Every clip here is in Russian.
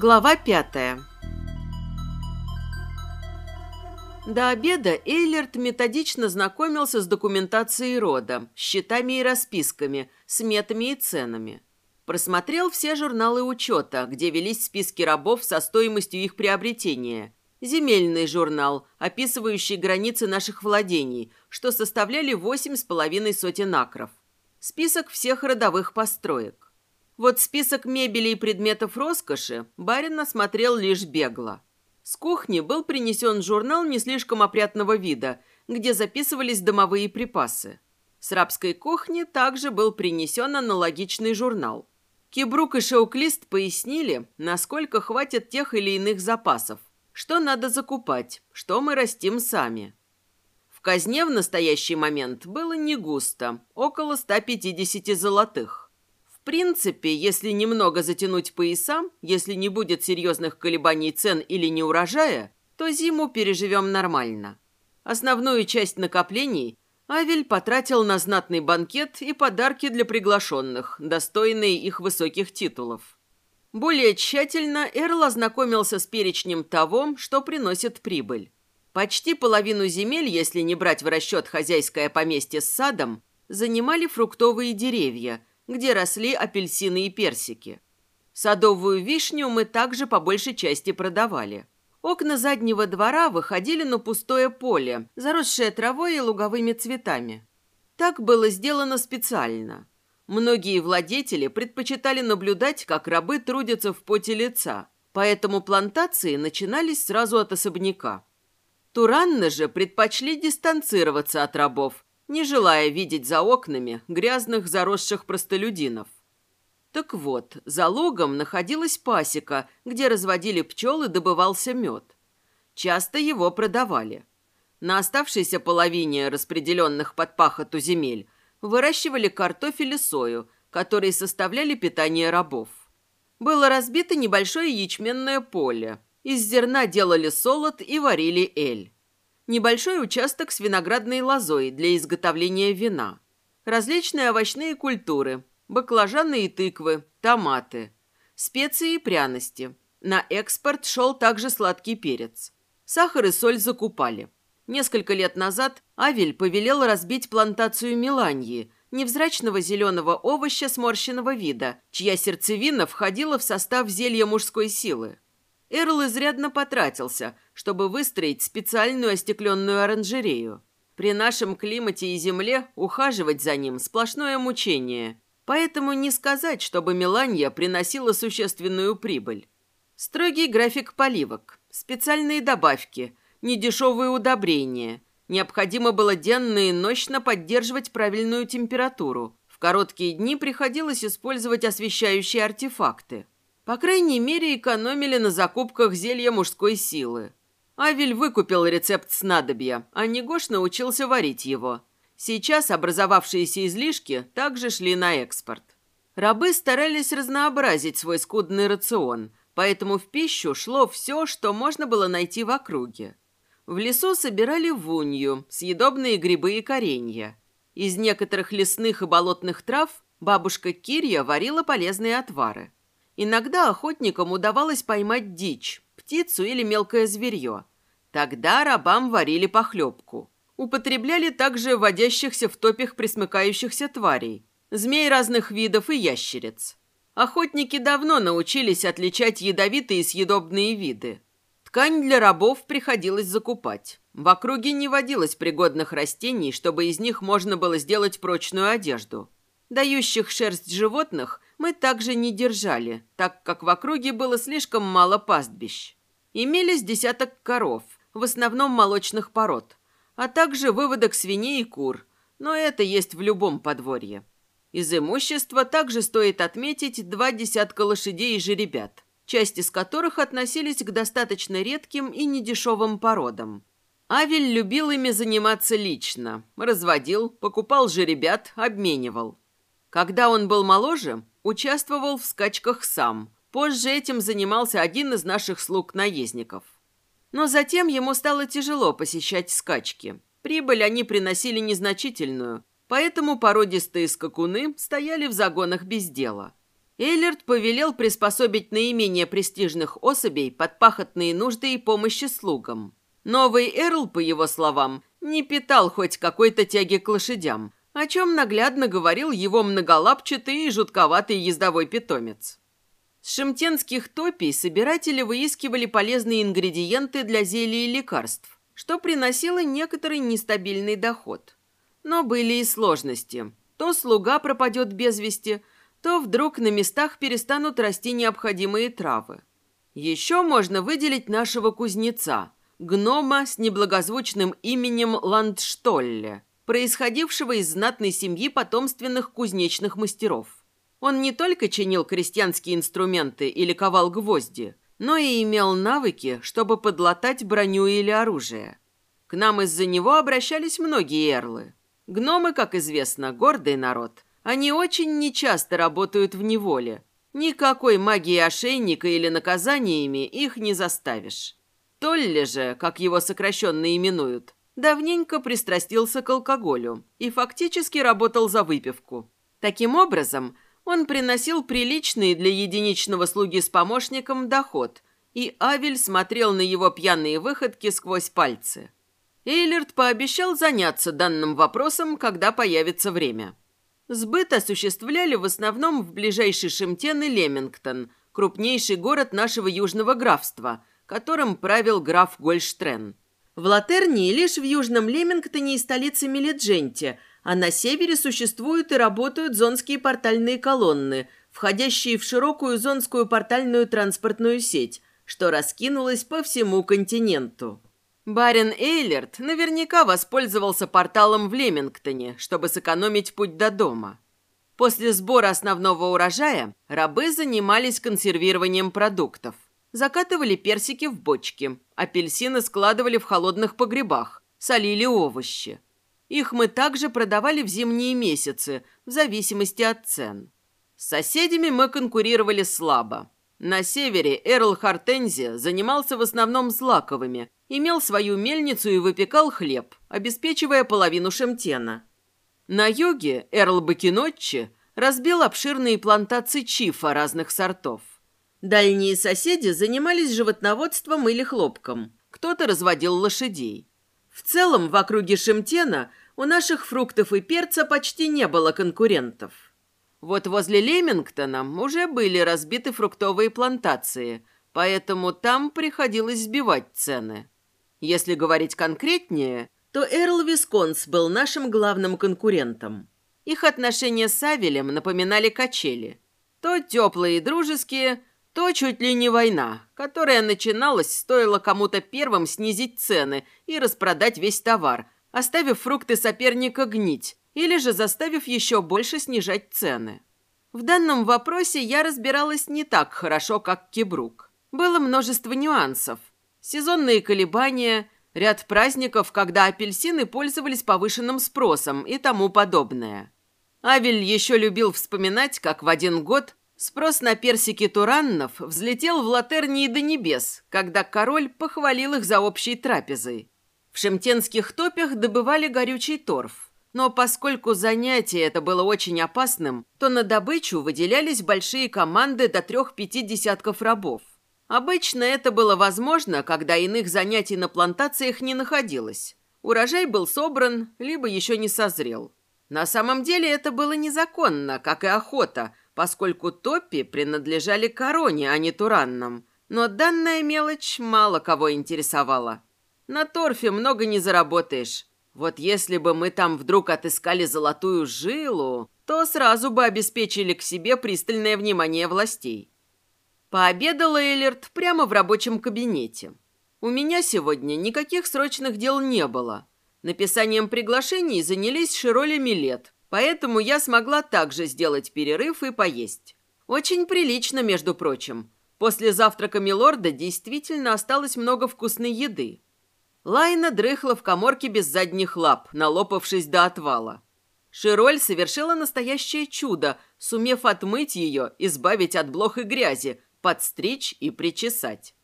Глава пятая До обеда Эйлерт методично знакомился с документацией рода, счетами и расписками, сметами и ценами. Просмотрел все журналы учета, где велись списки рабов со стоимостью их приобретения. Земельный журнал, описывающий границы наших владений, что составляли восемь с половиной сотен акров. Список всех родовых построек. Вот список мебели и предметов роскоши барин осмотрел лишь бегло. С кухни был принесен журнал не слишком опрятного вида, где записывались домовые припасы. С рабской кухни также был принесен аналогичный журнал. Кибрук и Шауклист пояснили, насколько хватит тех или иных запасов, что надо закупать, что мы растим сами. В казне в настоящий момент было не густо, около 150 золотых. Принципе, если немного затянуть пояса, если не будет серьезных колебаний цен или неурожая, то зиму переживем нормально. Основную часть накоплений Авель потратил на знатный банкет и подарки для приглашенных, достойные их высоких титулов. Более тщательно Эрл ознакомился с перечнем того, что приносит прибыль. Почти половину земель, если не брать в расчет хозяйское поместье с садом, занимали фруктовые деревья, где росли апельсины и персики. Садовую вишню мы также по большей части продавали. Окна заднего двора выходили на пустое поле, заросшее травой и луговыми цветами. Так было сделано специально. Многие владетели предпочитали наблюдать, как рабы трудятся в поте лица, поэтому плантации начинались сразу от особняка. Туранны же предпочли дистанцироваться от рабов, не желая видеть за окнами грязных заросших простолюдинов. Так вот, за логом находилась пасека, где разводили пчел и добывался мед. Часто его продавали. На оставшейся половине распределенных под пахоту земель выращивали картофель и сою, которые составляли питание рабов. Было разбито небольшое ячменное поле. Из зерна делали солод и варили эль. Небольшой участок с виноградной лозой для изготовления вина. Различные овощные культуры, баклажаны и тыквы, томаты, специи и пряности. На экспорт шел также сладкий перец. Сахар и соль закупали. Несколько лет назад Авель повелел разбить плантацию Миланьи, невзрачного зеленого овоща сморщенного вида, чья сердцевина входила в состав зелья мужской силы. Эрл изрядно потратился, чтобы выстроить специальную остекленную оранжерею. При нашем климате и земле ухаживать за ним – сплошное мучение. Поэтому не сказать, чтобы Меланья приносила существенную прибыль. Строгий график поливок, специальные добавки, недешевые удобрения. Необходимо было денно и ночно поддерживать правильную температуру. В короткие дни приходилось использовать освещающие артефакты. По крайней мере, экономили на закупках зелья мужской силы. Авель выкупил рецепт снадобья, а Негош научился варить его – Сейчас образовавшиеся излишки также шли на экспорт. Рабы старались разнообразить свой скудный рацион, поэтому в пищу шло все, что можно было найти в округе. В лесу собирали вунью, съедобные грибы и коренья. Из некоторых лесных и болотных трав бабушка Кирья варила полезные отвары. Иногда охотникам удавалось поймать дичь, птицу или мелкое зверье. Тогда рабам варили похлебку. Употребляли также водящихся в топях присмыкающихся тварей, змей разных видов и ящериц. Охотники давно научились отличать ядовитые и съедобные виды. Ткань для рабов приходилось закупать. В округе не водилось пригодных растений, чтобы из них можно было сделать прочную одежду. Дающих шерсть животных мы также не держали, так как в округе было слишком мало пастбищ. Имелись десяток коров, в основном молочных пород а также выводок свиней и кур, но это есть в любом подворье. Из имущества также стоит отметить два десятка лошадей и жеребят, часть из которых относились к достаточно редким и недешевым породам. Авель любил ими заниматься лично, разводил, покупал жеребят, обменивал. Когда он был моложе, участвовал в скачках сам. Позже этим занимался один из наших слуг-наездников – но затем ему стало тяжело посещать скачки. Прибыль они приносили незначительную, поэтому породистые скакуны стояли в загонах без дела. Эйлерт повелел приспособить наименее престижных особей под пахотные нужды и помощи слугам. Новый Эрл, по его словам, не питал хоть какой-то тяги к лошадям, о чем наглядно говорил его многолапчатый и жутковатый ездовой питомец. С шемтенских топий собиратели выискивали полезные ингредиенты для зелий и лекарств, что приносило некоторый нестабильный доход. Но были и сложности. То слуга пропадет без вести, то вдруг на местах перестанут расти необходимые травы. Еще можно выделить нашего кузнеца, гнома с неблагозвучным именем Ландштолле, происходившего из знатной семьи потомственных кузнечных мастеров. Он не только чинил крестьянские инструменты или ковал гвозди, но и имел навыки, чтобы подлатать броню или оружие. К нам из-за него обращались многие эрлы. Гномы, как известно, гордый народ. Они очень нечасто работают в неволе. Никакой магии ошейника или наказаниями их не заставишь. Толли же, как его сокращенно именуют, давненько пристрастился к алкоголю и фактически работал за выпивку. Таким образом, он приносил приличный для единичного слуги с помощником доход, и Авель смотрел на его пьяные выходки сквозь пальцы. Эйлерт пообещал заняться данным вопросом, когда появится время. Сбыт осуществляли в основном в ближайший Шемтен и Лемингтон, крупнейший город нашего южного графства, которым правил граф Гольштрен. В Латернии лишь в южном Лемингтоне и столице Меледженте – а на севере существуют и работают зонские портальные колонны, входящие в широкую зонскую портальную транспортную сеть, что раскинулась по всему континенту. Барин Эйлерт наверняка воспользовался порталом в Лемингтоне, чтобы сэкономить путь до дома. После сбора основного урожая рабы занимались консервированием продуктов. Закатывали персики в бочки, апельсины складывали в холодных погребах, солили овощи. Их мы также продавали в зимние месяцы, в зависимости от цен. С соседями мы конкурировали слабо. На севере Эрл Хартензи занимался в основном злаковыми, имел свою мельницу и выпекал хлеб, обеспечивая половину шемтена. На юге Эрл Бакинотчи разбил обширные плантации чифа разных сортов. Дальние соседи занимались животноводством или хлопком. Кто-то разводил лошадей. В целом, в округе Шемтена у наших фруктов и перца почти не было конкурентов. Вот возле Лемингтона уже были разбиты фруктовые плантации, поэтому там приходилось сбивать цены. Если говорить конкретнее, то Эрл Висконс был нашим главным конкурентом. Их отношения с Авелем напоминали качели. То теплые и дружеские, то чуть ли не война, которая начиналась, стоило кому-то первым снизить цены и распродать весь товар – оставив фрукты соперника гнить или же заставив еще больше снижать цены. В данном вопросе я разбиралась не так хорошо, как Кибрук. Было множество нюансов. Сезонные колебания, ряд праздников, когда апельсины пользовались повышенным спросом и тому подобное. Авель еще любил вспоминать, как в один год спрос на персики тураннов взлетел в Латернии до небес, когда король похвалил их за общей трапезой. В шемтенских топях добывали горючий торф. Но поскольку занятие это было очень опасным, то на добычу выделялись большие команды до трех-пяти десятков рабов. Обычно это было возможно, когда иных занятий на плантациях не находилось. Урожай был собран, либо еще не созрел. На самом деле это было незаконно, как и охота, поскольку топи принадлежали короне, а не тураннам. Но данная мелочь мало кого интересовала. На торфе много не заработаешь. Вот если бы мы там вдруг отыскали золотую жилу, то сразу бы обеспечили к себе пристальное внимание властей. Пообедал Эйлерт прямо в рабочем кабинете. У меня сегодня никаких срочных дел не было. Написанием приглашений занялись Широли Милет, поэтому я смогла также сделать перерыв и поесть. Очень прилично, между прочим. После завтрака Милорда действительно осталось много вкусной еды. Лайна дрыхла в коморке без задних лап, налопавшись до отвала. Широль совершила настоящее чудо, сумев отмыть ее, избавить от блох и грязи, подстричь и причесать.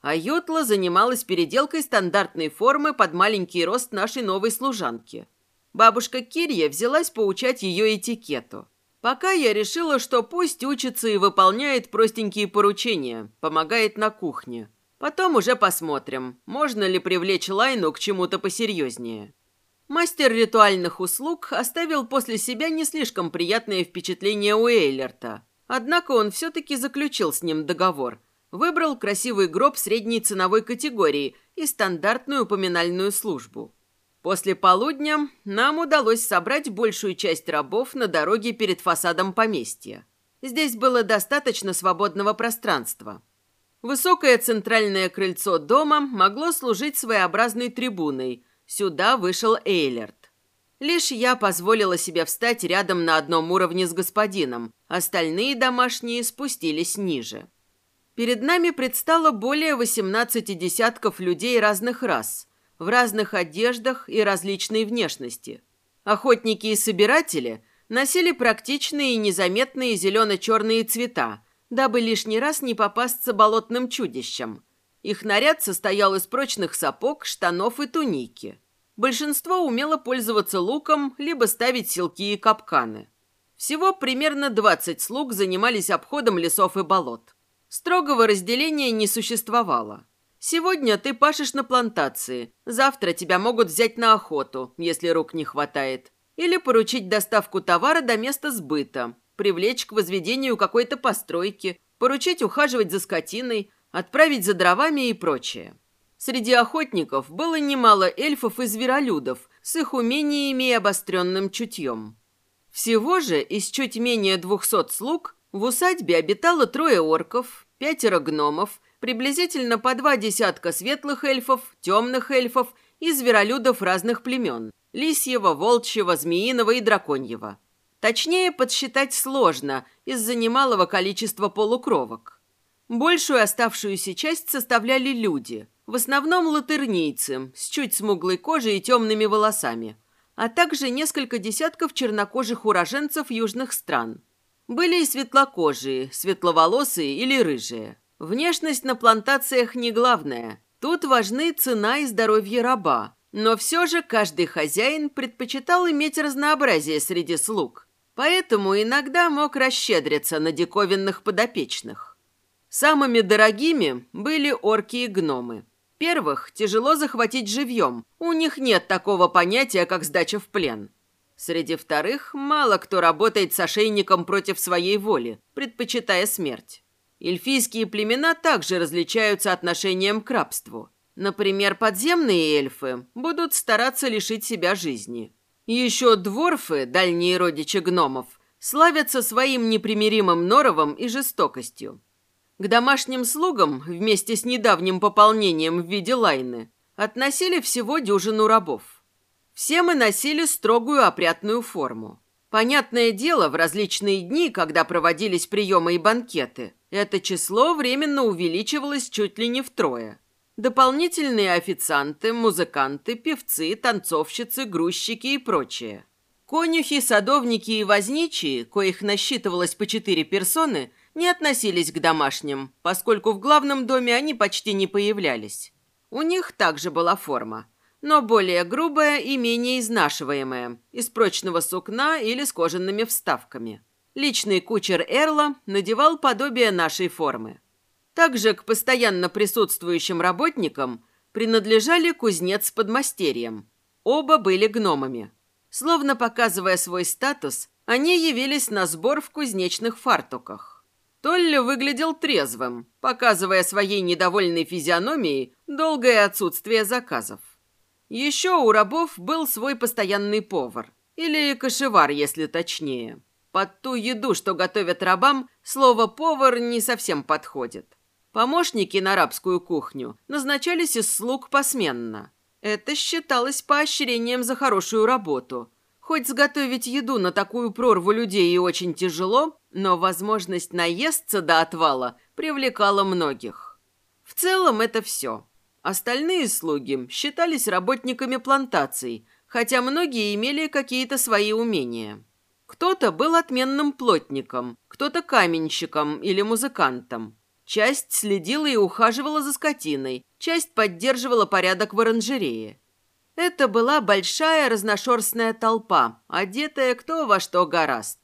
А Йотла занималась переделкой стандартной формы под маленький рост нашей новой служанки. Бабушка Кирья взялась поучать ее этикету. Пока я решила, что пусть учится и выполняет простенькие поручения, помогает на кухне. Потом уже посмотрим, можно ли привлечь Лайну к чему-то посерьезнее. Мастер ритуальных услуг оставил после себя не слишком приятное впечатление у Эйлерта. Однако он все-таки заключил с ним договор. Выбрал красивый гроб средней ценовой категории и стандартную поминальную службу. После полудня нам удалось собрать большую часть рабов на дороге перед фасадом поместья. Здесь было достаточно свободного пространства. Высокое центральное крыльцо дома могло служить своеобразной трибуной – Сюда вышел Эйлерт. Лишь я позволила себе встать рядом на одном уровне с господином, остальные домашние спустились ниже. Перед нами предстало более 18 десятков людей разных рас, в разных одеждах и различной внешности. Охотники и собиратели носили практичные и незаметные зелено-черные цвета, дабы лишний раз не попасться болотным чудищам – их наряд состоял из прочных сапог, штанов и туники. Большинство умело пользоваться луком, либо ставить селки и капканы. Всего примерно 20 слуг занимались обходом лесов и болот. Строгого разделения не существовало. Сегодня ты пашешь на плантации, завтра тебя могут взять на охоту, если рук не хватает, или поручить доставку товара до места сбыта, привлечь к возведению какой-то постройки, поручить ухаживать за скотиной, отправить за дровами и прочее. Среди охотников было немало эльфов и зверолюдов с их умениями и обостренным чутьем. Всего же из чуть менее двухсот слуг в усадьбе обитало трое орков, пятеро гномов, приблизительно по два десятка светлых эльфов, темных эльфов и зверолюдов разных племен – лисьего, волчьего, змеиного и драконьего. Точнее, подсчитать сложно из-за немалого количества полукровок. Большую оставшуюся часть составляли люди, в основном латернийцы, с чуть смуглой кожей и темными волосами, а также несколько десятков чернокожих уроженцев южных стран. Были и светлокожие, светловолосые или рыжие. Внешность на плантациях не главная. Тут важны цена и здоровье раба. Но все же каждый хозяин предпочитал иметь разнообразие среди слуг. Поэтому иногда мог расщедриться на диковинных подопечных. Самыми дорогими были орки и гномы. Первых тяжело захватить живьем, у них нет такого понятия, как сдача в плен. Среди вторых мало кто работает с ошейником против своей воли, предпочитая смерть. Эльфийские племена также различаются отношением к рабству. Например, подземные эльфы будут стараться лишить себя жизни. Еще дворфы, дальние родичи гномов, славятся своим непримиримым норовом и жестокостью. К домашним слугам вместе с недавним пополнением в виде лайны относили всего дюжину рабов. Все мы носили строгую опрятную форму. Понятное дело, в различные дни, когда проводились приемы и банкеты, это число временно увеличивалось чуть ли не втрое. Дополнительные официанты, музыканты, певцы, танцовщицы, грузчики и прочее. Конюхи, садовники и возничие, коих насчитывалось по четыре персоны, не относились к домашним, поскольку в главном доме они почти не появлялись. У них также была форма, но более грубая и менее изнашиваемая, из прочного сукна или с кожаными вставками. Личный кучер Эрла надевал подобие нашей формы. Также к постоянно присутствующим работникам принадлежали кузнец с подмастерьем. Оба были гномами. Словно показывая свой статус, они явились на сбор в кузнечных фартуках. Толли выглядел трезвым, показывая своей недовольной физиономией долгое отсутствие заказов. Еще у рабов был свой постоянный повар. Или кошевар, если точнее. Под ту еду, что готовят рабам, слово «повар» не совсем подходит. Помощники на рабскую кухню назначались из слуг посменно. Это считалось поощрением за хорошую работу – Хоть сготовить еду на такую прорву людей и очень тяжело, но возможность наесться до отвала привлекала многих. В целом это все. Остальные слуги считались работниками плантаций, хотя многие имели какие-то свои умения. Кто-то был отменным плотником, кто-то каменщиком или музыкантом. Часть следила и ухаживала за скотиной, часть поддерживала порядок в оранжерее. Это была большая разношерстная толпа, одетая кто во что гораст.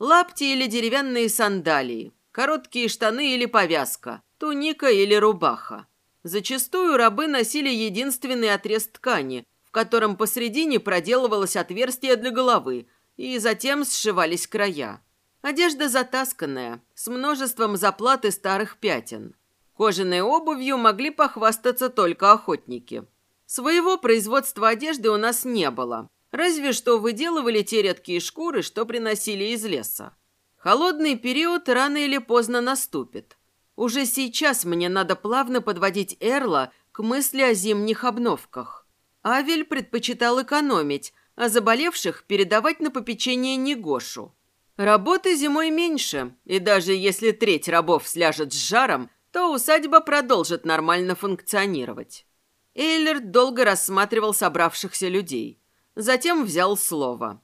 Лапти или деревянные сандалии, короткие штаны или повязка, туника или рубаха. Зачастую рабы носили единственный отрез ткани, в котором посредине проделывалось отверстие для головы, и затем сшивались края. Одежда затасканная, с множеством заплат и старых пятен. Кожаной обувью могли похвастаться только охотники. Своего производства одежды у нас не было, разве что выделывали те редкие шкуры, что приносили из леса. Холодный период рано или поздно наступит. Уже сейчас мне надо плавно подводить Эрла к мысли о зимних обновках. Авель предпочитал экономить, а заболевших передавать на попечение Негошу. Работы зимой меньше, и даже если треть рабов сляжет с жаром, то усадьба продолжит нормально функционировать. Эйлерт долго рассматривал собравшихся людей. Затем взял слово.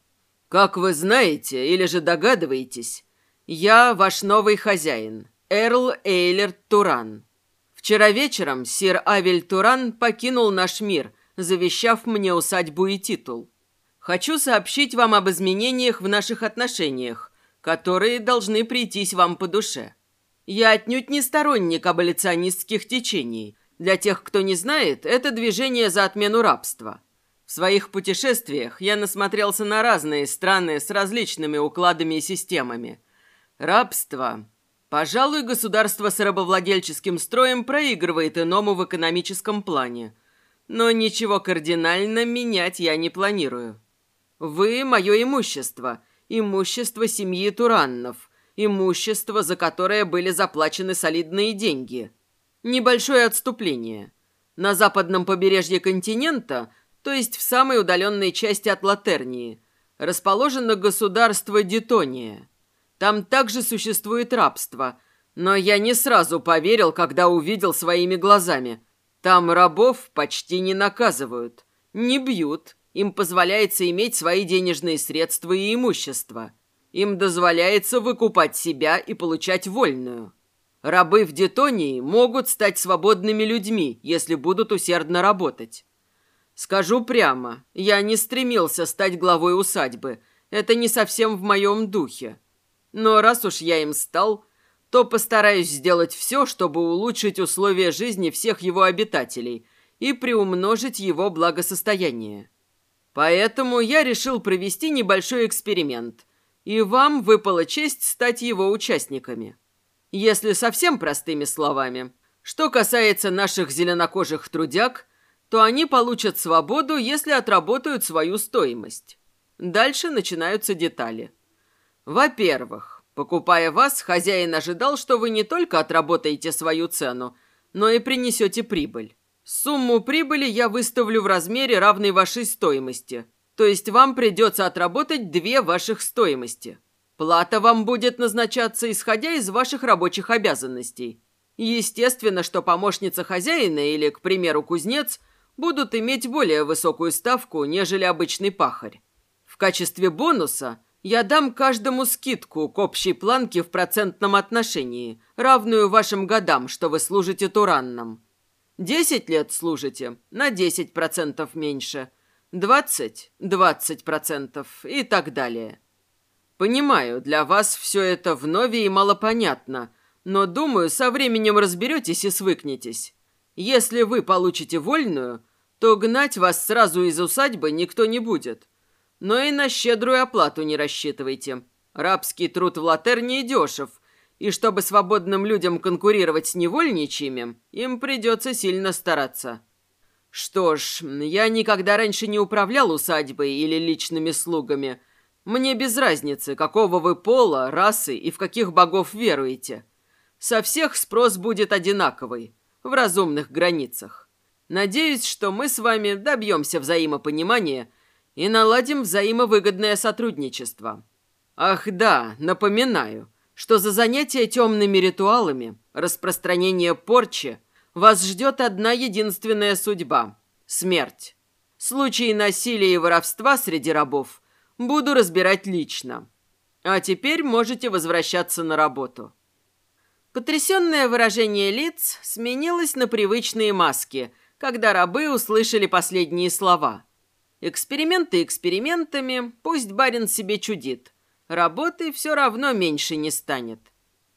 «Как вы знаете или же догадываетесь, я ваш новый хозяин, Эрл Эйлерт Туран. Вчера вечером сир Авель Туран покинул наш мир, завещав мне усадьбу и титул. Хочу сообщить вам об изменениях в наших отношениях, которые должны прийтись вам по душе. Я отнюдь не сторонник аболиционистских течений. Для тех, кто не знает, это движение за отмену рабства. В своих путешествиях я насмотрелся на разные страны с различными укладами и системами. Рабство. Пожалуй, государство с рабовладельческим строем проигрывает иному в экономическом плане. Но ничего кардинально менять я не планирую. Вы – мое имущество, имущество семьи Тураннов, имущество, за которое были заплачены солидные деньги. Небольшое отступление. На западном побережье континента, то есть в самой удаленной части от Латернии, расположено государство Детония. Там также существует рабство, но я не сразу поверил, когда увидел своими глазами. Там рабов почти не наказывают, не бьют, им позволяется иметь свои денежные средства и имущество. Им дозволяется выкупать себя и получать вольную. Рабы в Детонии могут стать свободными людьми, если будут усердно работать. Скажу прямо, я не стремился стать главой усадьбы. Это не совсем в моем духе. Но раз уж я им стал, то постараюсь сделать все, чтобы улучшить условия жизни всех его обитателей и приумножить его благосостояние. Поэтому я решил провести небольшой эксперимент, и вам выпала честь стать его участниками. Если совсем простыми словами, что касается наших зеленокожих трудяг, то они получат свободу, если отработают свою стоимость. Дальше начинаются детали. Во-первых, покупая вас, хозяин ожидал, что вы не только отработаете свою цену, но и принесете прибыль. Сумму прибыли я выставлю в размере, равной вашей стоимости. То есть вам придется отработать две ваших стоимости. Плата вам будет назначаться, исходя из ваших рабочих обязанностей. Естественно, что помощница хозяина или, к примеру, кузнец будут иметь более высокую ставку, нежели обычный пахарь. В качестве бонуса я дам каждому скидку к общей планке в процентном отношении, равную вашим годам, что вы служите Туранном. Десять лет служите, на десять процентов меньше. Двадцать – двадцать процентов и так далее. Понимаю, для вас все это вновь и малопонятно, но, думаю, со временем разберетесь и свыкнетесь. Если вы получите вольную, то гнать вас сразу из усадьбы никто не будет. Но и на щедрую оплату не рассчитывайте. Рабский труд в Латерне дешев, и чтобы свободным людям конкурировать с невольничьими, им придется сильно стараться. Что ж, я никогда раньше не управлял усадьбой или личными слугами. Мне без разницы, какого вы пола, расы и в каких богов веруете. Со всех спрос будет одинаковый, в разумных границах. Надеюсь, что мы с вами добьемся взаимопонимания и наладим взаимовыгодное сотрудничество. Ах да, напоминаю – что за занятие темными ритуалами, распространение порчи, вас ждет одна единственная судьба – смерть. Случаи насилия и воровства среди рабов буду разбирать лично. А теперь можете возвращаться на работу. Потрясенное выражение лиц сменилось на привычные маски, когда рабы услышали последние слова. Эксперименты экспериментами, пусть барин себе чудит – работы все равно меньше не станет.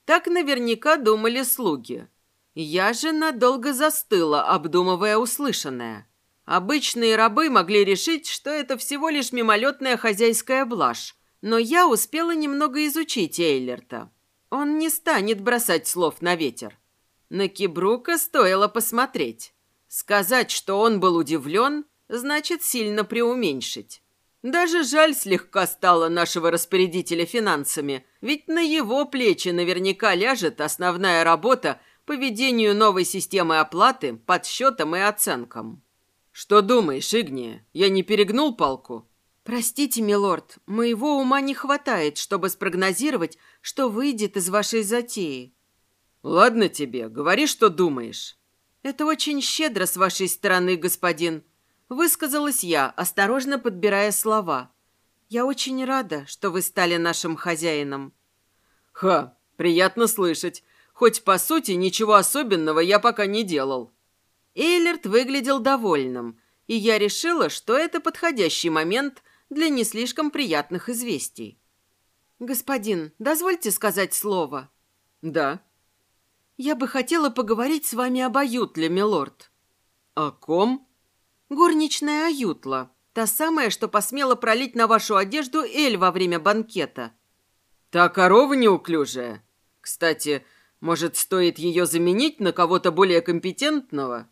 Так наверняка думали слуги. Я же надолго застыла, обдумывая услышанное. Обычные рабы могли решить, что это всего лишь мимолетная хозяйская блажь, но я успела немного изучить Эйлерта. Он не станет бросать слов на ветер. На Кибрука стоило посмотреть. Сказать, что он был удивлен, значит сильно преуменьшить. Даже жаль слегка стало нашего распорядителя финансами, ведь на его плечи наверняка ляжет основная работа по ведению новой системы оплаты, подсчетам и оценкам. «Что думаешь, Игния? Я не перегнул палку?» «Простите, милорд, моего ума не хватает, чтобы спрогнозировать, что выйдет из вашей затеи». «Ладно тебе, говори, что думаешь». «Это очень щедро с вашей стороны, господин», — высказалась я, осторожно подбирая слова. «Я очень рада, что вы стали нашим хозяином». «Ха, приятно слышать. Хоть, по сути, ничего особенного я пока не делал». Эйлерт выглядел довольным, и я решила, что это подходящий момент для не слишком приятных известий. «Господин, дозвольте сказать слово?» «Да». «Я бы хотела поговорить с вами об Аютле, милорд». «О ком?» «Горничная Аютла, та самая, что посмела пролить на вашу одежду эль во время банкета». «Та корова неуклюжая? Кстати, может, стоит ее заменить на кого-то более компетентного?»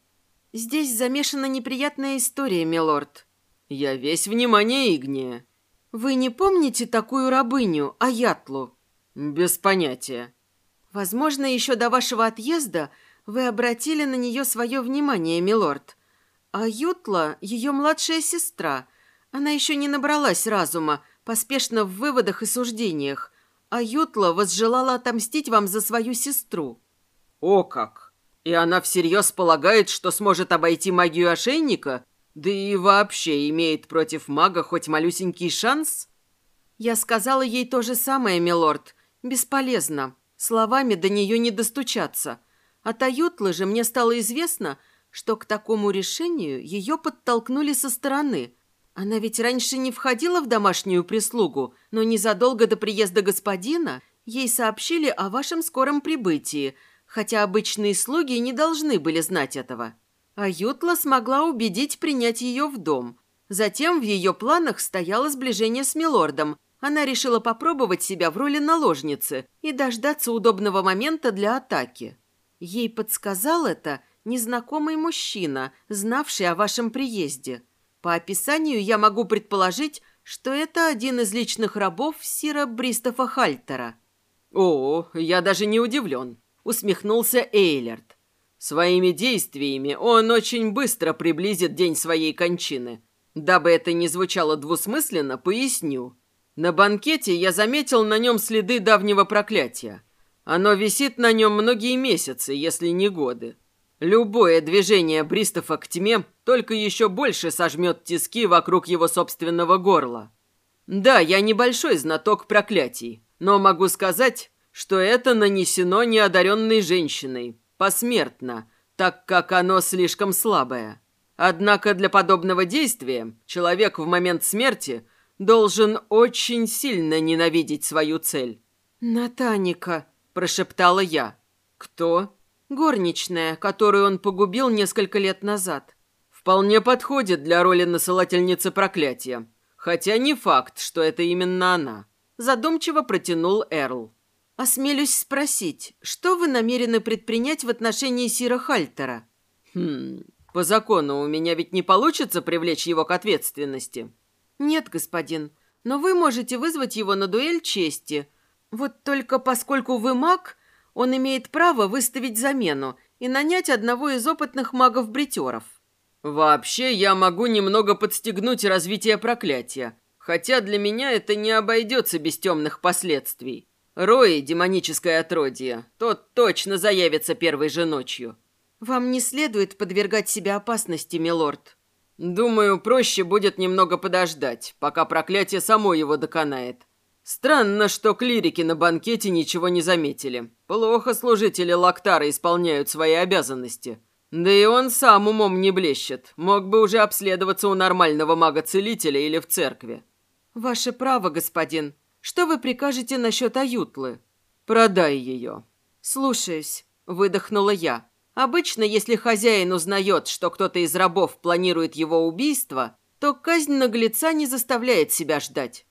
«Здесь замешана неприятная история, милорд». «Я весь внимание, Игния». «Вы не помните такую рабыню, Аятлу?» «Без понятия». «Возможно, еще до вашего отъезда вы обратили на нее свое внимание, милорд. Аютла – ее младшая сестра. Она еще не набралась разума, поспешно в выводах и суждениях. Аютла возжелала отомстить вам за свою сестру». «О как! И она всерьез полагает, что сможет обойти магию ошейника? Да и вообще имеет против мага хоть малюсенький шанс?» «Я сказала ей то же самое, милорд. Бесполезно. Словами до нее не достучаться. От Аютлы же мне стало известно, что к такому решению ее подтолкнули со стороны – она ведь раньше не входила в домашнюю прислугу, но незадолго до приезда господина ей сообщили о вашем скором прибытии, хотя обычные слуги не должны были знать этого. А Ютла смогла убедить принять ее в дом. Затем в ее планах стояло сближение с милордом. Она решила попробовать себя в роли наложницы и дождаться удобного момента для атаки. Ей подсказал это незнакомый мужчина, знавший о вашем приезде – по описанию я могу предположить, что это один из личных рабов Сира Бристофа Хальтера. «О, я даже не удивлен», — усмехнулся Эйлерт. «Своими действиями он очень быстро приблизит день своей кончины. Дабы это не звучало двусмысленно, поясню. На банкете я заметил на нем следы давнего проклятия. Оно висит на нем многие месяцы, если не годы. Любое движение Бристофа к тьме только еще больше сожмет тиски вокруг его собственного горла. Да, я небольшой знаток проклятий, но могу сказать, что это нанесено неодаренной женщиной, посмертно, так как оно слишком слабое. Однако для подобного действия человек в момент смерти должен очень сильно ненавидеть свою цель. «Натаника», – прошептала я. «Кто?» Горничная, которую он погубил несколько лет назад. Вполне подходит для роли насылательницы проклятия. Хотя не факт, что это именно она. Задумчиво протянул Эрл. «Осмелюсь спросить, что вы намерены предпринять в отношении Сира Хальтера?» «Хм, по закону у меня ведь не получится привлечь его к ответственности». «Нет, господин, но вы можете вызвать его на дуэль чести. Вот только поскольку вы маг, он имеет право выставить замену и нанять одного из опытных магов-бритеров. Вообще, я могу немного подстегнуть развитие проклятия, хотя для меня это не обойдется без темных последствий. Рои, демоническое отродье, тот точно заявится первой же ночью. Вам не следует подвергать себя опасности, милорд. Думаю, проще будет немного подождать, пока проклятие само его доконает. Странно, что клирики на банкете ничего не заметили. Плохо служители Лактара исполняют свои обязанности. Да и он сам умом не блещет. Мог бы уже обследоваться у нормального мага-целителя или в церкви. «Ваше право, господин. Что вы прикажете насчет Аютлы?» «Продай ее». «Слушаюсь», — выдохнула я. «Обычно, если хозяин узнает, что кто-то из рабов планирует его убийство, то казнь наглеца не заставляет себя ждать».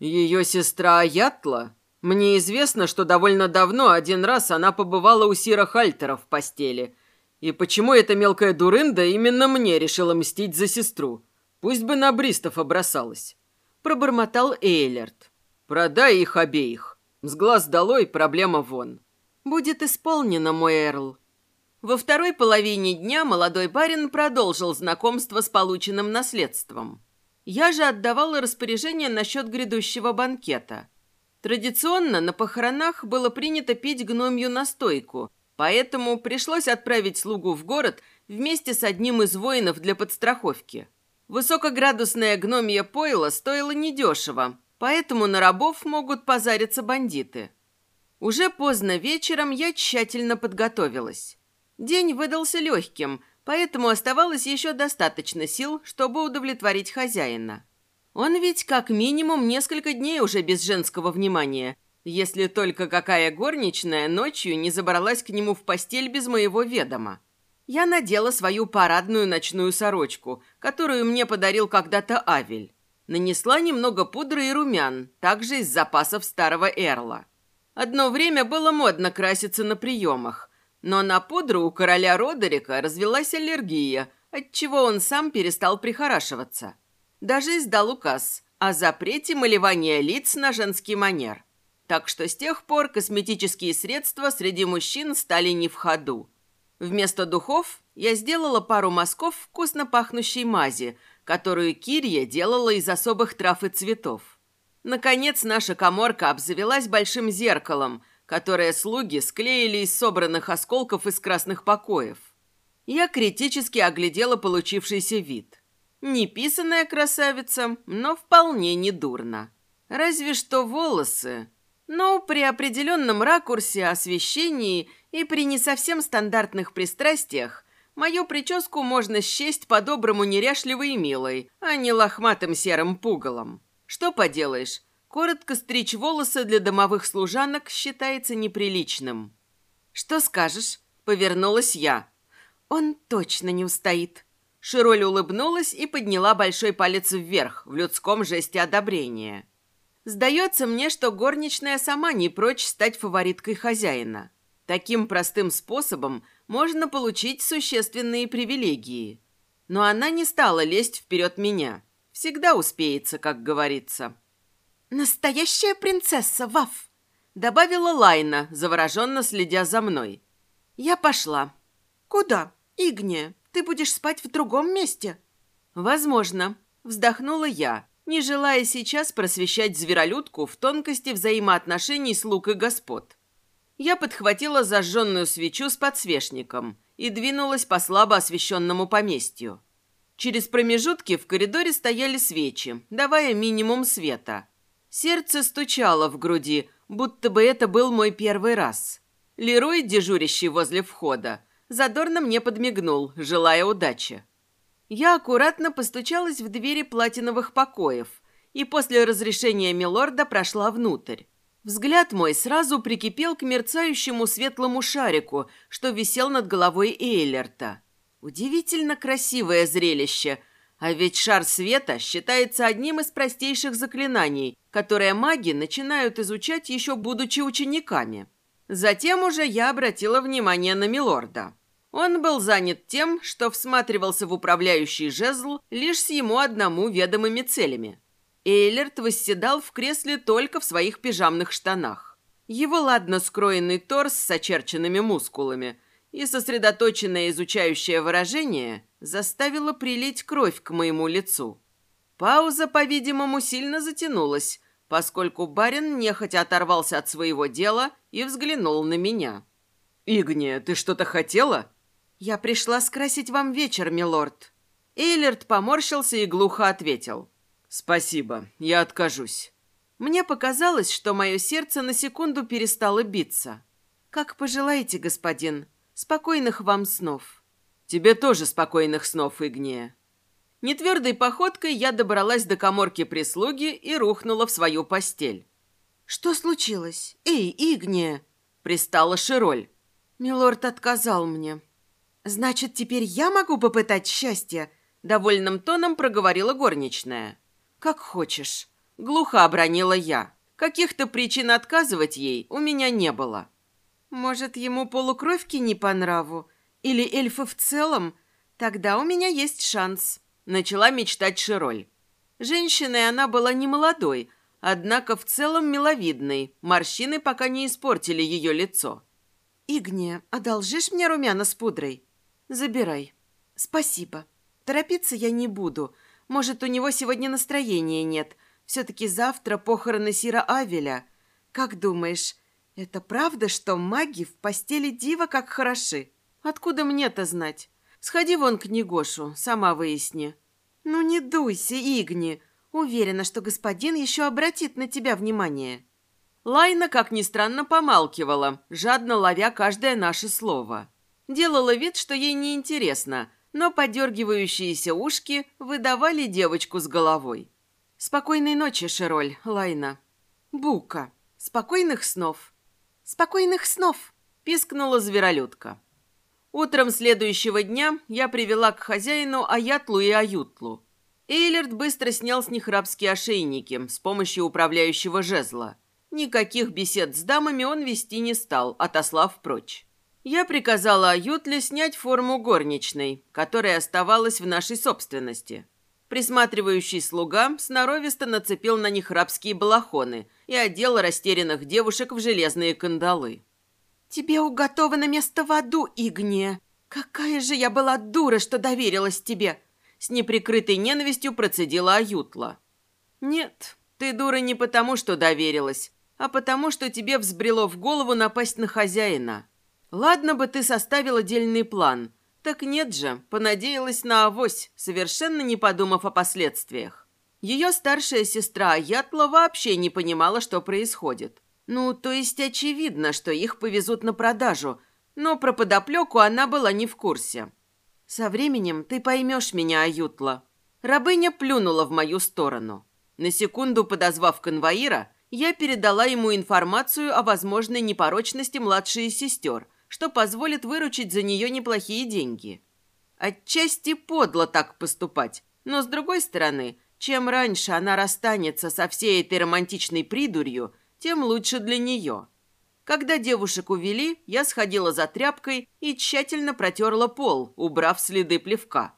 «Ее сестра Аятла? Мне известно, что довольно давно один раз она побывала у Сира Хальтера в постели. И почему эта мелкая дурында именно мне решила мстить за сестру? Пусть бы на Бристов обросалась». Пробормотал Эйлерт. «Продай их обеих. С глаз долой, проблема вон». «Будет исполнено, мой Эрл». Во второй половине дня молодой барин продолжил знакомство с полученным наследством. Я же отдавала распоряжение насчет грядущего банкета. Традиционно на похоронах было принято пить гномью настойку, поэтому пришлось отправить слугу в город вместе с одним из воинов для подстраховки. Высокоградусное гномье пойло стоило недешево, поэтому на рабов могут позариться бандиты. Уже поздно вечером я тщательно подготовилась. День выдался легким, поэтому оставалось еще достаточно сил, чтобы удовлетворить хозяина. Он ведь как минимум несколько дней уже без женского внимания, если только какая горничная ночью не забралась к нему в постель без моего ведома. Я надела свою парадную ночную сорочку, которую мне подарил когда-то Авель. Нанесла немного пудры и румян, также из запасов старого Эрла. Одно время было модно краситься на приемах, но на пудру у короля Родерика развелась аллергия, отчего он сам перестал прихорашиваться. Даже издал указ о запрете малевания лиц на женский манер. Так что с тех пор косметические средства среди мужчин стали не в ходу. Вместо духов я сделала пару мазков вкусно пахнущей мази, которую Кирья делала из особых трав и цветов. Наконец наша коморка обзавелась большим зеркалом, которое слуги склеили из собранных осколков из красных покоев. Я критически оглядела получившийся вид. Неписанная красавица, но вполне не дурно. Разве что волосы. Но при определенном ракурсе, освещении и при не совсем стандартных пристрастиях мою прическу можно счесть по-доброму неряшливой и милой, а не лохматым серым пугалом. Что поделаешь, коротко стричь волосы для домовых служанок считается неприличным. «Что скажешь?» – повернулась я. «Он точно не устоит». Широль улыбнулась и подняла большой палец вверх в людском жесте одобрения. Сдается мне, что горничная сама не прочь стать фавориткой хозяина. Таким простым способом можно получить существенные привилегии. Но она не стала лезть вперед меня. Всегда успеется, как говорится. «Настоящая принцесса, Ваф!» Добавила Лайна, завороженно следя за мной. «Я пошла». «Куда? Игния, ты будешь спать в другом месте?» «Возможно», — вздохнула я, не желая сейчас просвещать зверолюдку в тонкости взаимоотношений слуг и господ. Я подхватила зажженную свечу с подсвечником и двинулась по слабо освещенному поместью. Через промежутки в коридоре стояли свечи, давая минимум света. Сердце стучало в груди, будто бы это был мой первый раз. Лерой, дежурящий возле входа, задорно мне подмигнул, желая удачи. Я аккуратно постучалась в двери платиновых покоев и после разрешения милорда прошла внутрь. Взгляд мой сразу прикипел к мерцающему светлому шарику, что висел над головой Эйлерта. Удивительно красивое зрелище, а ведь шар света считается одним из простейших заклинаний, которые маги начинают изучать еще будучи учениками. Затем уже я обратила внимание на Милорда. Он был занят тем, что всматривался в управляющий жезл лишь с ему одному ведомыми целями. Эйлерт восседал в кресле только в своих пижамных штанах. Его ладно скроенный торс с очерченными мускулами – и сосредоточенное изучающее выражение заставило прилить кровь к моему лицу. Пауза, по-видимому, сильно затянулась, поскольку барин нехотя оторвался от своего дела и взглянул на меня. «Игния, ты что-то хотела?» «Я пришла скрасить вам вечер, милорд». Эйлерт поморщился и глухо ответил. «Спасибо, я откажусь». Мне показалось, что мое сердце на секунду перестало биться. «Как пожелаете, господин», Спокойных вам снов. Тебе тоже спокойных снов, Игния. Нетвердой походкой я добралась до коморки прислуги и рухнула в свою постель. «Что случилось? Эй, Игния!» – пристала Широль. «Милорд отказал мне». «Значит, теперь я могу попытать счастье?» – довольным тоном проговорила горничная. «Как хочешь». Глухо обронила я. Каких-то причин отказывать ей у меня не было. «Может, ему полукровки не по нраву? Или эльфы в целом? Тогда у меня есть шанс», – начала мечтать Широль. Женщиной она была не молодой, однако в целом миловидной. Морщины пока не испортили ее лицо. «Игния, одолжишь мне румяна с пудрой?» «Забирай». «Спасибо. Торопиться я не буду. Может, у него сегодня настроения нет. Все-таки завтра похороны Сира Авеля. Как думаешь, это правда, что маги в постели дива как хороши? Откуда мне-то знать? Сходи вон к Негошу, сама выясни». «Ну не дуйся, Игни. Уверена, что господин еще обратит на тебя внимание». Лайна, как ни странно, помалкивала, жадно ловя каждое наше слово. Делала вид, что ей неинтересно, но подергивающиеся ушки выдавали девочку с головой. «Спокойной ночи, Широль, Лайна». «Бука, спокойных снов». «Спокойных снов», – пискнула зверолюдка. Утром следующего дня я привела к хозяину Аятлу и Аютлу. Эйлерт быстро снял с них рабские ошейники с помощью управляющего жезла. Никаких бесед с дамами он вести не стал, отослав прочь. Я приказала Аютле снять форму горничной, которая оставалась в нашей собственности. Присматривающий слуга сноровисто нацепил на них рабские балахоны и одел растерянных девушек в железные кандалы. «Тебе уготовано место в аду, Игния. Какая же я была дура, что доверилась тебе!» С неприкрытой ненавистью процедила Аютла. «Нет, ты дура не потому, что доверилась, а потому, что тебе взбрело в голову напасть на хозяина. Ладно бы ты составила дельный план. Так нет же, понадеялась на авось, совершенно не подумав о последствиях. Ее старшая сестра Аятла вообще не понимала, что происходит. Ну, то есть очевидно, что их повезут на продажу, но про подоплеку она была не в курсе. «Со временем ты поймешь меня, Аютла». Рабыня плюнула в мою сторону. На секунду подозвав конвоира, я передала ему информацию о возможной непорочности младшей сестер, что позволит выручить за нее неплохие деньги. Отчасти подло так поступать, но, с другой стороны, чем раньше она расстанется со всей этой романтичной придурью, тем лучше для нее. Когда девушек увели, я сходила за тряпкой и тщательно протерла пол, убрав следы плевка.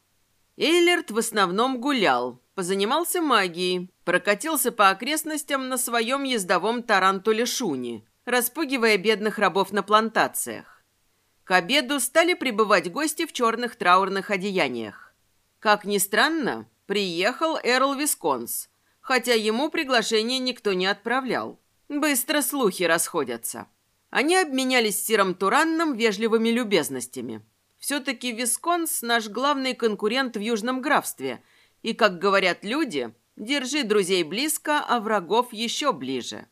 Эйлерт в основном гулял, позанимался магией, прокатился по окрестностям на своем ездовом тарантуле Шуни, распугивая бедных рабов на плантациях. К обеду стали прибывать гости в черных траурных одеяниях. Как ни странно, приехал Эрл Висконс, хотя ему приглашение никто не отправлял. Быстро слухи расходятся. Они обменялись с Сиром Туранном вежливыми любезностями. Все-таки Висконс – наш главный конкурент в Южном графстве. И, как говорят люди, держи друзей близко, а врагов еще ближе.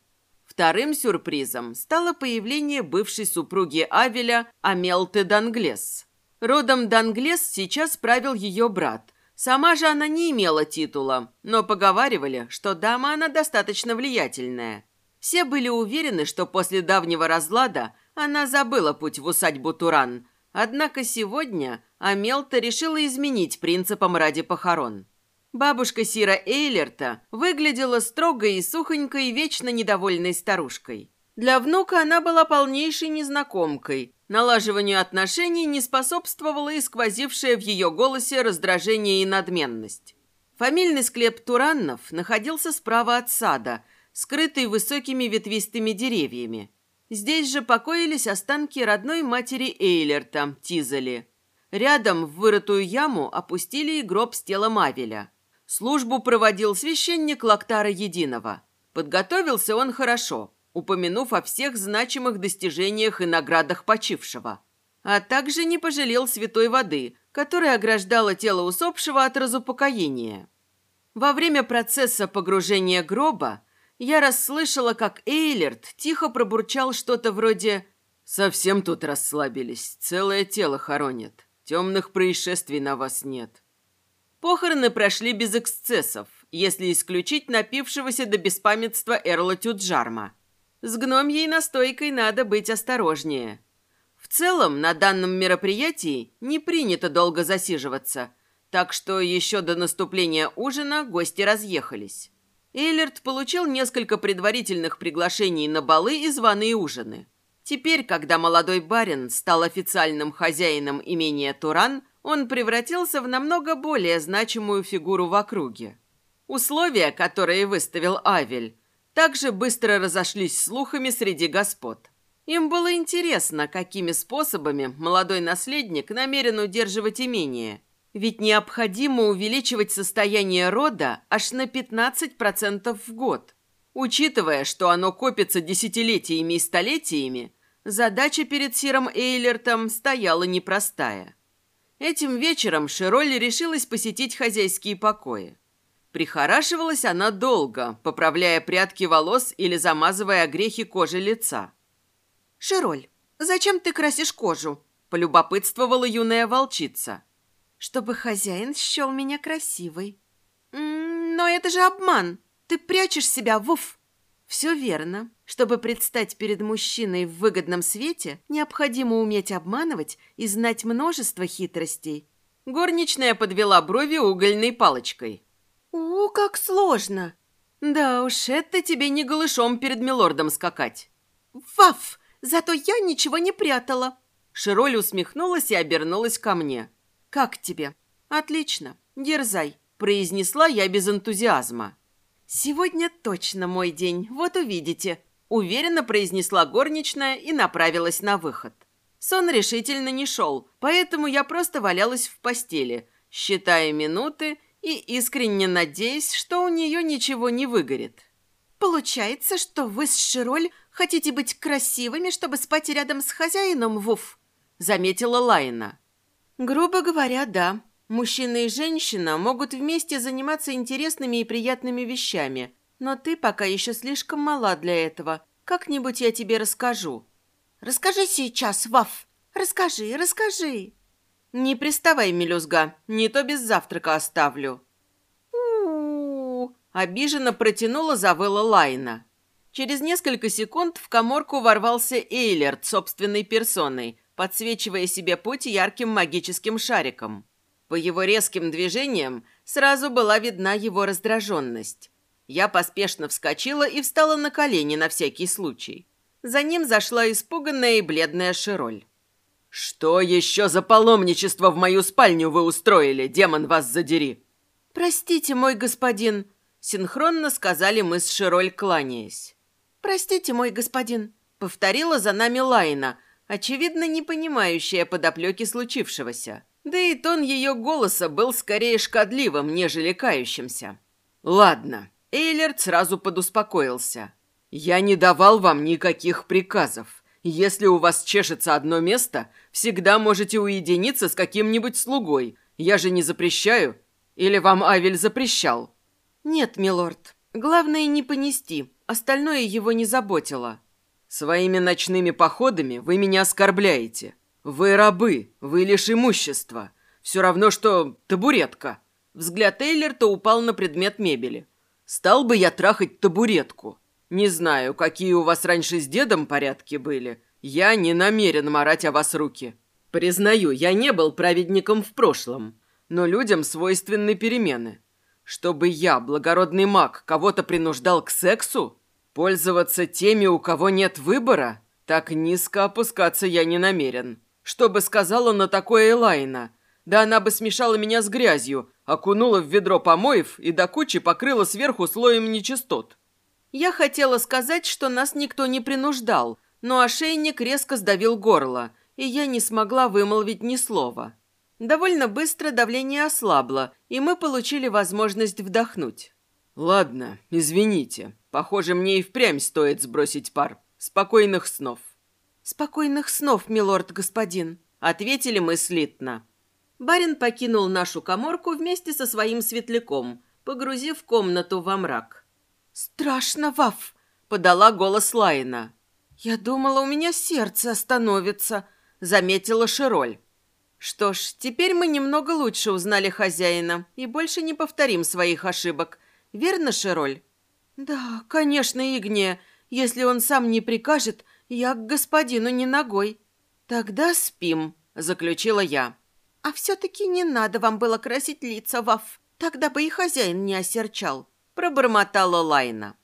Вторым сюрпризом стало появление бывшей супруги Авеля Амелты Данглес. Родом Данглес сейчас правил ее брат. Сама же она не имела титула, но поговаривали, что дама она достаточно влиятельная – все были уверены, что после давнего разлада она забыла путь в усадьбу Туран. Однако сегодня Амелта решила изменить принципам ради похорон. Бабушка Сира Эйлерта выглядела строгой и сухонькой, вечно недовольной старушкой. Для внука она была полнейшей незнакомкой. Налаживанию отношений не способствовала и сквозившая в ее голосе раздражение и надменность. Фамильный склеп Тураннов находился справа от сада – скрытый высокими ветвистыми деревьями. Здесь же покоились останки родной матери Эйлерта, Тизели. Рядом в вырытую яму опустили и гроб с телом Авеля. Службу проводил священник Лактара Единого. Подготовился он хорошо, упомянув о всех значимых достижениях и наградах почившего. А также не пожалел святой воды, которая ограждала тело усопшего от разупокоения. Во время процесса погружения гроба я расслышала, как Эйлерт тихо пробурчал что-то вроде «Совсем тут расслабились, целое тело хоронят, темных происшествий на вас нет». Похороны прошли без эксцессов, если исключить напившегося до беспамятства Эрла Тюджарма. С гномьей настойкой надо быть осторожнее. В целом, на данном мероприятии не принято долго засиживаться, так что еще до наступления ужина гости разъехались. Эйлерт получил несколько предварительных приглашений на балы и званые ужины. Теперь, когда молодой барин стал официальным хозяином имения Туран, он превратился в намного более значимую фигуру в округе. Условия, которые выставил Авель, также быстро разошлись слухами среди господ. Им было интересно, какими способами молодой наследник намерен удерживать имение. Ведь необходимо увеличивать состояние рода аж на 15% в год. Учитывая, что оно копится десятилетиями и столетиями, задача перед Сиром Эйлертом стояла непростая. Этим вечером Широль решилась посетить хозяйские покои. Прихорашивалась она долго, поправляя прядки волос или замазывая грехи кожи лица. «Широль, зачем ты красишь кожу?» – полюбопытствовала юная волчица. «Чтобы хозяин счел меня красивой». «Но это же обман! Ты прячешь себя, Вуф!» «Все верно. Чтобы предстать перед мужчиной в выгодном свете, необходимо уметь обманывать и знать множество хитростей». Горничная подвела брови угольной палочкой. «У, как сложно!» «Да уж, это тебе не голышом перед милордом скакать». «Ваф! Зато я ничего не прятала!» Широль усмехнулась и обернулась ко мне. «Как тебе?» «Отлично. Дерзай», – произнесла я без энтузиазма. «Сегодня точно мой день, вот увидите», – уверенно произнесла горничная и направилась на выход. Сон решительно не шел, поэтому я просто валялась в постели, считая минуты и искренне надеясь, что у нее ничего не выгорит. «Получается, что вы с Широль хотите быть красивыми, чтобы спать рядом с хозяином, Вуф?» – заметила Лайна. «Грубо говоря, да. Мужчина и женщина могут вместе заниматься интересными и приятными вещами, но ты пока еще слишком мала для этого. Как-нибудь я тебе расскажу». «Расскажи сейчас, Ваф! Расскажи, расскажи!» «Не приставай, мелюзга, не то без завтрака оставлю». Обиженно протянула завыла Лайна. Через несколько секунд в коморку ворвался Эйлерт собственной персоной, подсвечивая себе путь ярким магическим шариком. По его резким движениям сразу была видна его раздраженность. Я поспешно вскочила и встала на колени на всякий случай. За ним зашла испуганная и бледная Широль. «Что еще за паломничество в мою спальню вы устроили, демон вас задери?» «Простите, мой господин», — синхронно сказали мы с Широль, кланяясь. «Простите, мой господин», — повторила за нами Лайна, очевидно, не понимающая подоплеки случившегося. Да и тон ее голоса был скорее шкодливым, нежели кающимся. «Ладно», — Эйлерт сразу подуспокоился. «Я не давал вам никаких приказов. Если у вас чешется одно место, всегда можете уединиться с каким-нибудь слугой. Я же не запрещаю. Или вам Авель запрещал?» «Нет, милорд. Главное не понести. Остальное его не заботило». «Своими ночными походами вы меня оскорбляете. Вы рабы, вы лишь имущество. Все равно, что табуретка». Взгляд Тейлерта упал на предмет мебели. «Стал бы я трахать табуретку. Не знаю, какие у вас раньше с дедом порядки были. Я не намерен марать о вас руки. Признаю, я не был праведником в прошлом, но людям свойственны перемены. Чтобы я, благородный маг, кого-то принуждал к сексу? Пользоваться теми, у кого нет выбора? Так низко опускаться я не намерен. Что бы сказала на такое Элайна? Да она бы смешала меня с грязью, окунула в ведро помоев и до кучи покрыла сверху слоем нечистот. Я хотела сказать, что нас никто не принуждал, но ошейник резко сдавил горло, и я не смогла вымолвить ни слова. Довольно быстро давление ослабло, и мы получили возможность вдохнуть. «Ладно, извините. Похоже, мне и впрямь стоит сбросить пар. Спокойных снов». «Спокойных снов, милорд-господин», — ответили мы слитно. Барин покинул нашу коморку вместе со своим светляком, погрузив комнату во мрак. «Страшно, Ваф!» — подала голос Лайна. «Я думала, у меня сердце остановится», — заметила Широль. «Что ж, теперь мы немного лучше узнали хозяина и больше не повторим своих ошибок. Верно, Широль?» «Да, конечно, Игния. Если он сам не прикажет, я к господину не ногой». «Тогда спим», — заключила я. «А все-таки не надо вам было красить лица, Ваф. Тогда бы и хозяин не осерчал», — пробормотала Лайна.